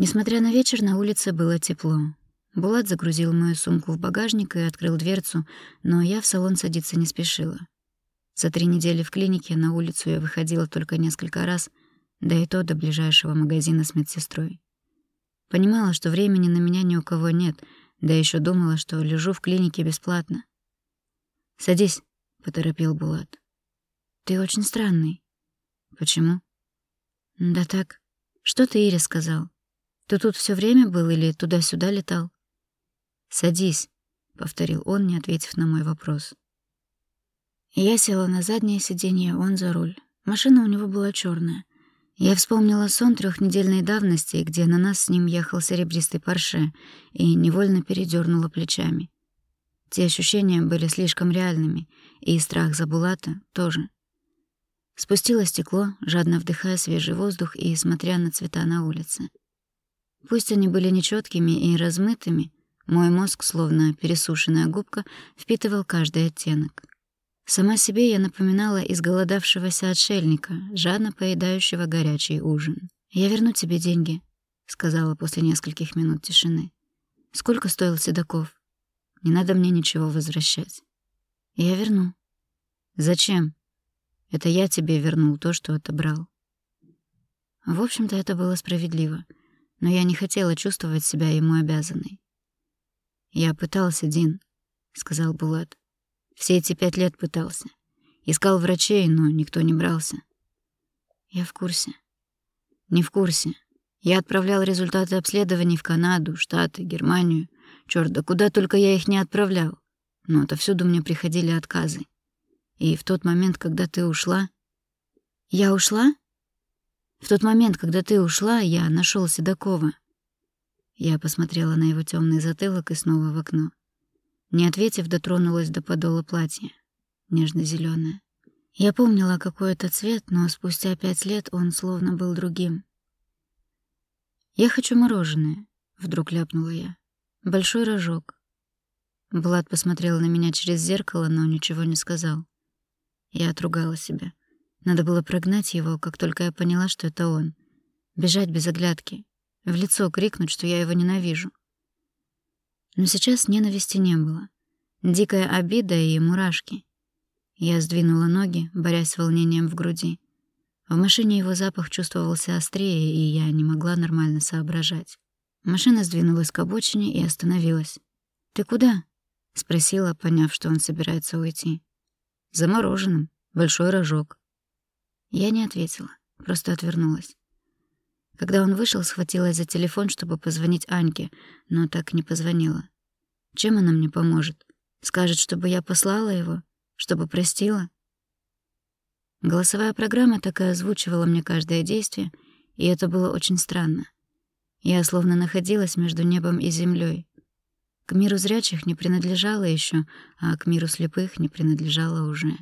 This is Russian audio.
Несмотря на вечер, на улице было тепло. Булат загрузил мою сумку в багажник и открыл дверцу, но я в салон садиться не спешила. За три недели в клинике на улицу я выходила только несколько раз, да и то до ближайшего магазина с медсестрой. Понимала, что времени на меня ни у кого нет, да еще думала, что лежу в клинике бесплатно. «Садись», — поторопил Булат. «Ты очень странный». «Почему?» «Да так. Что ты Ире сказал? Ты тут все время был или туда-сюда летал?» «Садись», — повторил он, не ответив на мой вопрос. Я села на заднее сиденье, он за руль. Машина у него была черная. Я вспомнила сон трехнедельной давности, где на нас с ним ехал серебристый парше, и невольно передернула плечами. Те ощущения были слишком реальными, и страх за Булата тоже. Спустила стекло, жадно вдыхая свежий воздух и смотря на цвета на улице. Пусть они были нечеткими и размытыми, мой мозг, словно пересушенная губка, впитывал каждый оттенок. Сама себе я напоминала изголодавшегося отшельника, жадно поедающего горячий ужин. «Я верну тебе деньги», — сказала после нескольких минут тишины. «Сколько стоил Седоков? Не надо мне ничего возвращать». «Я верну». «Зачем?» Это я тебе вернул то, что отобрал. В общем-то, это было справедливо, но я не хотела чувствовать себя ему обязанной. «Я пытался, Дин», — сказал Булат. «Все эти пять лет пытался. Искал врачей, но никто не брался». «Я в курсе». «Не в курсе. Я отправлял результаты обследований в Канаду, Штаты, Германию. Чёрт, да куда только я их не отправлял. Но отовсюду мне приходили отказы. И в тот момент, когда ты ушла... Я ушла? В тот момент, когда ты ушла, я нашел Седокова. Я посмотрела на его темный затылок и снова в окно. Не ответив, дотронулась до подола платья. нежно зеленое Я помнила, какой это цвет, но спустя пять лет он словно был другим. «Я хочу мороженое», — вдруг ляпнула я. «Большой рожок». Влад посмотрел на меня через зеркало, но ничего не сказал. Я отругала себя. Надо было прогнать его, как только я поняла, что это он. Бежать без оглядки. В лицо крикнуть, что я его ненавижу. Но сейчас ненависти не было. Дикая обида и мурашки. Я сдвинула ноги, борясь с волнением в груди. В машине его запах чувствовался острее, и я не могла нормально соображать. Машина сдвинулась к обочине и остановилась. «Ты куда?» — спросила, поняв, что он собирается уйти. Замороженным. Большой рожок. Я не ответила, просто отвернулась. Когда он вышел, схватилась за телефон, чтобы позвонить Аньке, но так не позвонила. Чем она мне поможет? Скажет, чтобы я послала его? Чтобы простила? Голосовая программа так и озвучивала мне каждое действие, и это было очень странно. Я словно находилась между небом и землей. К миру зрячих не принадлежала еще, а к миру слепых не принадлежала уже.